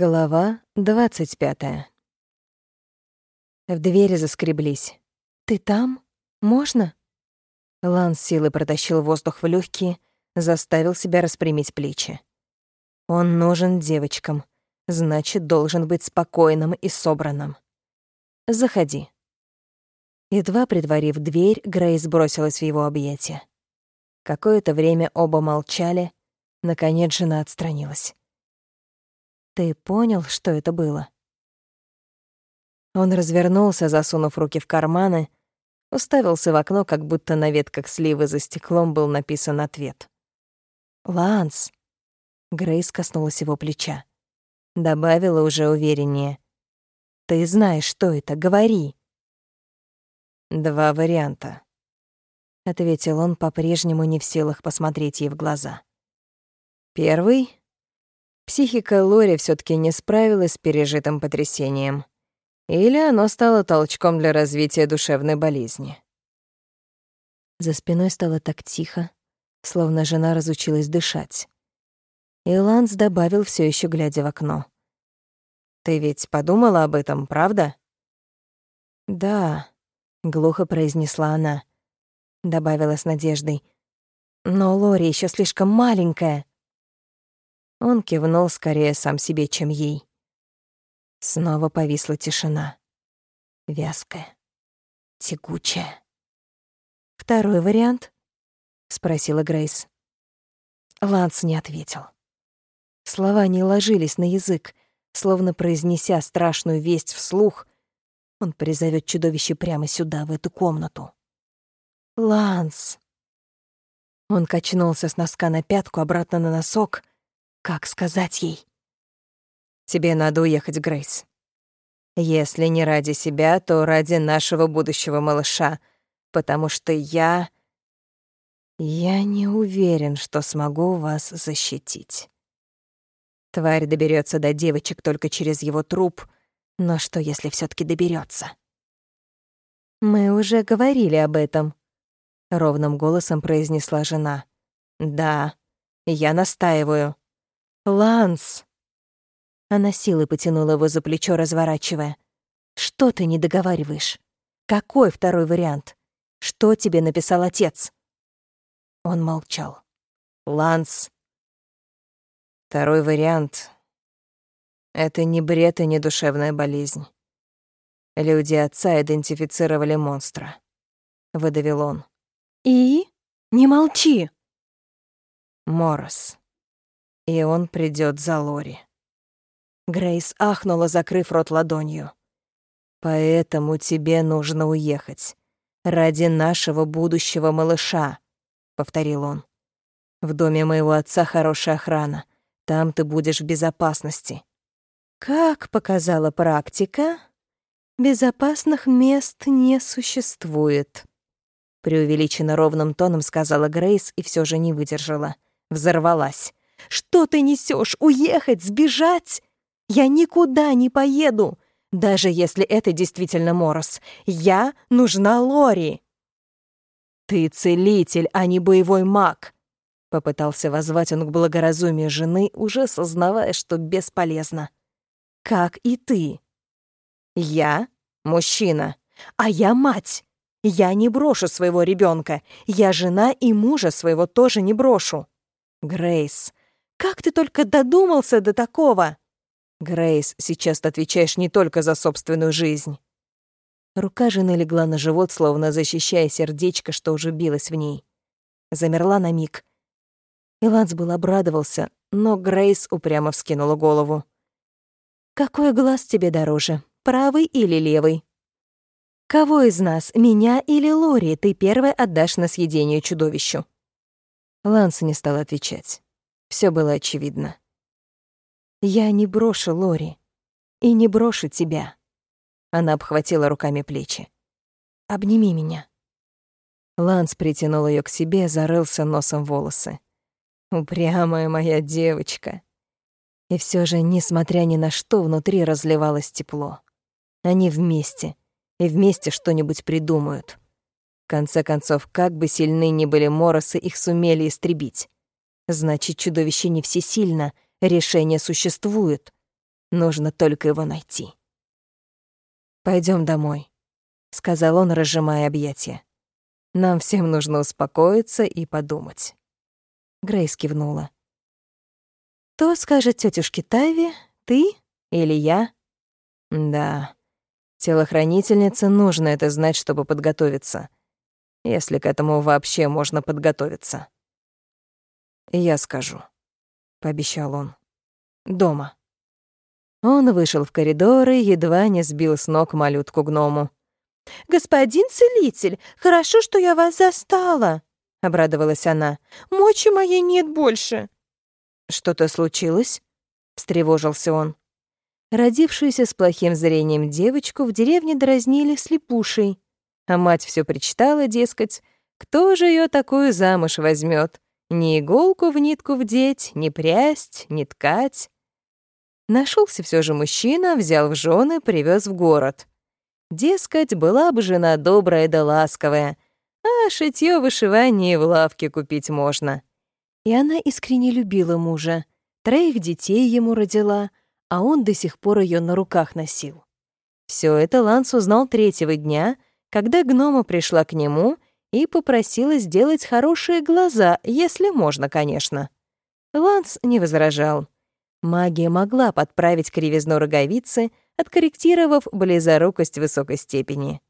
Глава двадцать пятая. В двери заскреблись. «Ты там? Можно?» Ланс силой протащил воздух в легкие, заставил себя распрямить плечи. Он нужен девочкам, значит, должен быть спокойным и собранным. «Заходи». Едва притворив дверь, Грейс бросилась в его объятия. Какое-то время оба молчали, наконец жена отстранилась. Ты понял, что это было?» Он развернулся, засунув руки в карманы, уставился в окно, как будто на ветках сливы за стеклом был написан ответ. «Ланс!» Грейс коснулась его плеча. Добавила уже увереннее. «Ты знаешь, что это, говори!» «Два варианта», — ответил он, по-прежнему не в силах посмотреть ей в глаза. «Первый Психика Лори все таки не справилась с пережитым потрясением. Или оно стало толчком для развития душевной болезни. За спиной стало так тихо, словно жена разучилась дышать. И Ланс добавил, все еще глядя в окно. «Ты ведь подумала об этом, правда?» «Да», — глухо произнесла она. Добавила с надеждой. «Но Лори еще слишком маленькая». Он кивнул скорее сам себе, чем ей. Снова повисла тишина. Вязкая, тягучая. «Второй вариант?» — спросила Грейс. Ланс не ответил. Слова не ложились на язык, словно произнеся страшную весть вслух, он призовет чудовище прямо сюда, в эту комнату. «Ланс!» Он качнулся с носка на пятку, обратно на носок, как сказать ей? Тебе надо уехать, Грейс. Если не ради себя, то ради нашего будущего малыша, потому что я... Я не уверен, что смогу вас защитить. Тварь доберется до девочек только через его труп, но что, если все таки доберется? «Мы уже говорили об этом», — ровным голосом произнесла жена. «Да, я настаиваю. «Ланс!» Она силой потянула его за плечо, разворачивая. «Что ты не договариваешь? Какой второй вариант? Что тебе написал отец?» Он молчал. «Ланс!» Второй вариант — это не бред и не душевная болезнь. Люди отца идентифицировали монстра. Выдавил он. «И? Не молчи!» Морос и он придет за Лори. Грейс ахнула, закрыв рот ладонью. «Поэтому тебе нужно уехать. Ради нашего будущего малыша», — повторил он. «В доме моего отца хорошая охрана. Там ты будешь в безопасности». Как показала практика, безопасных мест не существует. Преувеличенно ровным тоном сказала Грейс и все же не выдержала. Взорвалась. Что ты несешь? Уехать? Сбежать? Я никуда не поеду, даже если это действительно Морос. Я нужна Лори. Ты целитель, а не боевой маг. Попытался воззвать он к благоразумию жены, уже сознавая, что бесполезно. Как и ты. Я мужчина, а я мать. Я не брошу своего ребенка. Я жена и мужа своего тоже не брошу. Грейс, как ты только додумался до такого? Грейс, сейчас ты отвечаешь не только за собственную жизнь. Рука жены легла на живот, словно защищая сердечко, что уже билось в ней. Замерла на миг. Иланс был обрадовался, но Грейс упрямо вскинула голову. «Какой глаз тебе дороже, правый или левый?» «Кого из нас, меня или Лори, ты первой отдашь на съедение чудовищу?» Ланс не стал отвечать. Все было очевидно. «Я не брошу Лори. И не брошу тебя». Она обхватила руками плечи. «Обними меня». Ланс притянул ее к себе, зарылся носом волосы. «Упрямая моя девочка». И все же, несмотря ни на что, внутри разливалось тепло. Они вместе, и вместе что-нибудь придумают. В конце концов, как бы сильны ни были Моросы, их сумели истребить. Значит, чудовище не всесильно, решение существует. Нужно только его найти. Пойдем домой», — сказал он, разжимая объятия. «Нам всем нужно успокоиться и подумать». Грейс кивнула. «То скажет тетушке Тави, ты или я?» «Да, телохранительнице нужно это знать, чтобы подготовиться, если к этому вообще можно подготовиться». «Я скажу», — пообещал он. «Дома». Он вышел в коридор и едва не сбил с ног малютку-гному. «Господин целитель, хорошо, что я вас застала», — обрадовалась она. «Мочи моей нет больше». «Что-то случилось?» — встревожился он. Родившуюся с плохим зрением девочку в деревне дразнили слепушей, а мать все причитала, дескать, кто же ее такую замуж возьмет? Ни иголку в нитку вдеть, ни прясть, ни ткать. Нашелся все же мужчина, взял в жены, привез в город. Дескать, была бы жена добрая да ласковая, а шитьё вышивание в лавке купить можно. И она искренне любила мужа, троих детей ему родила, а он до сих пор ее на руках носил. Все это Ланс узнал третьего дня, когда гнома пришла к нему и попросила сделать хорошие глаза, если можно, конечно. Ланс не возражал. Магия могла подправить кривизну роговицы, откорректировав близорукость высокой степени.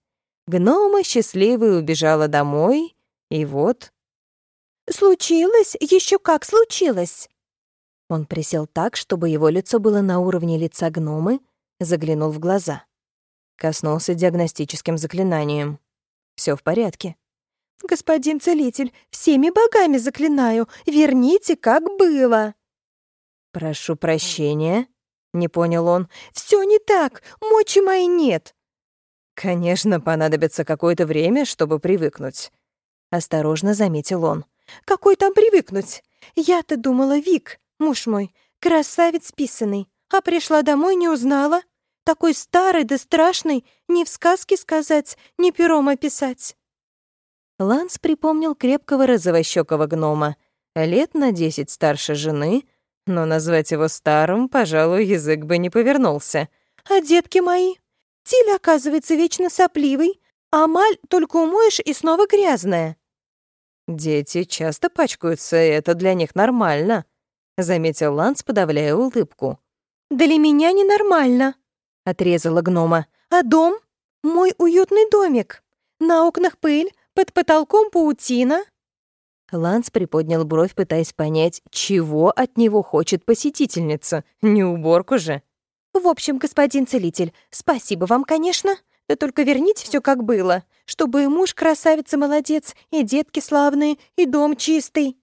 Гнома счастливая убежала домой, и вот... «Случилось? Еще как случилось!» Он присел так, чтобы его лицо было на уровне лица гномы, заглянул в глаза. Коснулся диагностическим заклинанием. Все в порядке. «Господин целитель, всеми богами заклинаю, верните, как было!» «Прошу прощения», — не понял он. Все не так, мочи моей нет». «Конечно, понадобится какое-то время, чтобы привыкнуть», — осторожно заметил он. «Какой там привыкнуть? Я-то думала, Вик, муж мой, красавец писанный, а пришла домой, не узнала. Такой старый да страшный, ни в сказке сказать, ни пером описать». Ланс припомнил крепкого розовощекого гнома, лет на десять старше жены — но назвать его старым, пожалуй, язык бы не повернулся. «А детки мои? Тиля, оказывается, вечно сопливый, а маль только умоешь и снова грязная». «Дети часто пачкаются, и это для них нормально», — заметил Ланс, подавляя улыбку. «Для меня ненормально», — отрезала гнома. «А дом? Мой уютный домик. На окнах пыль, под потолком паутина, Ланс приподнял бровь, пытаясь понять, чего от него хочет посетительница. Не уборку же. «В общем, господин целитель, спасибо вам, конечно. Да только верните все как было, чтобы и муж красавица молодец, и детки славные, и дом чистый».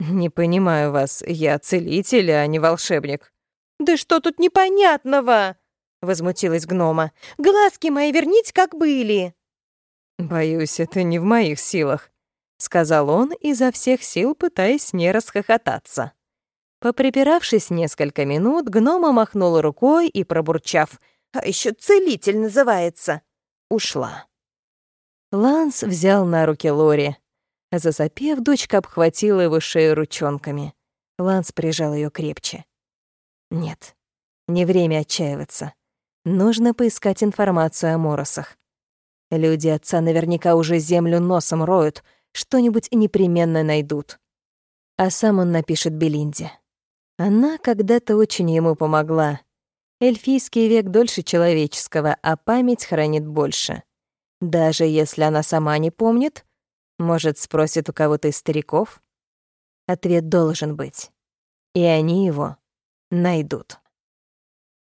«Не понимаю вас. Я целитель, а не волшебник». «Да что тут непонятного?» — возмутилась гнома. «Глазки мои верните, как были». «Боюсь, это не в моих силах», — сказал он, изо всех сил пытаясь не расхохотаться. Поприпиравшись несколько минут, гнома махнула рукой и, пробурчав, «А еще целитель называется», ушла. Ланс взял на руки Лори. Засопев, дочка обхватила его шею ручонками. Ланс прижал ее крепче. Нет, не время отчаиваться. Нужно поискать информацию о Моросах. Люди отца наверняка уже землю носом роют, что-нибудь непременно найдут. А сам он напишет Белинде. Она когда-то очень ему помогла. Эльфийский век дольше человеческого, а память хранит больше. Даже если она сама не помнит, может, спросит у кого-то из стариков? Ответ должен быть. И они его найдут.